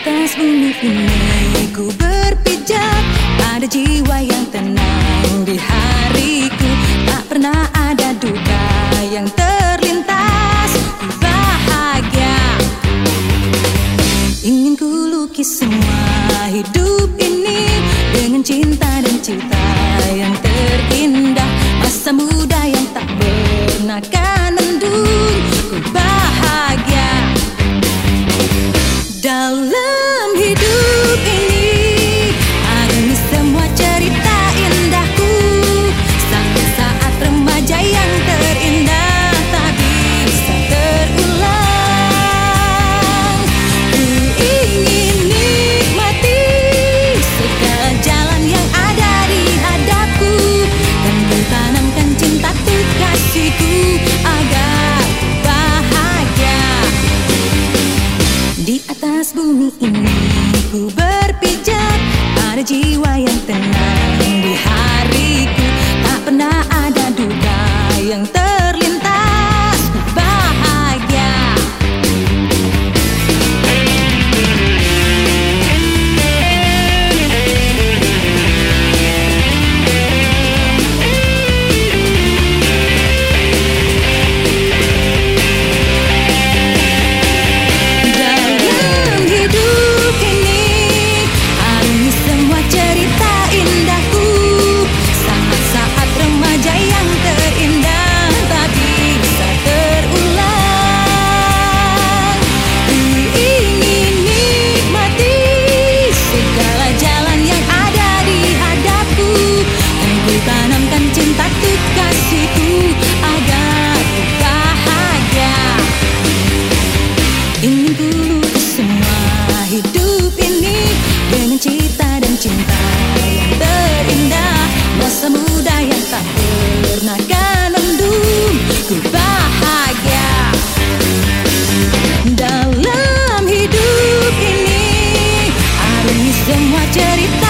atas bumi ini ku berpijak. Ada jiwa yang tenang di hariku. Tak pernah ada duka yang terlintas. Bahagia. Ingin ku lukis semua hidup ini Dengan cinta dan cinta yang terindah bumi ini ku berpijak Ada jiwa yang tenang di hariku. Tak pernah ada duka cerita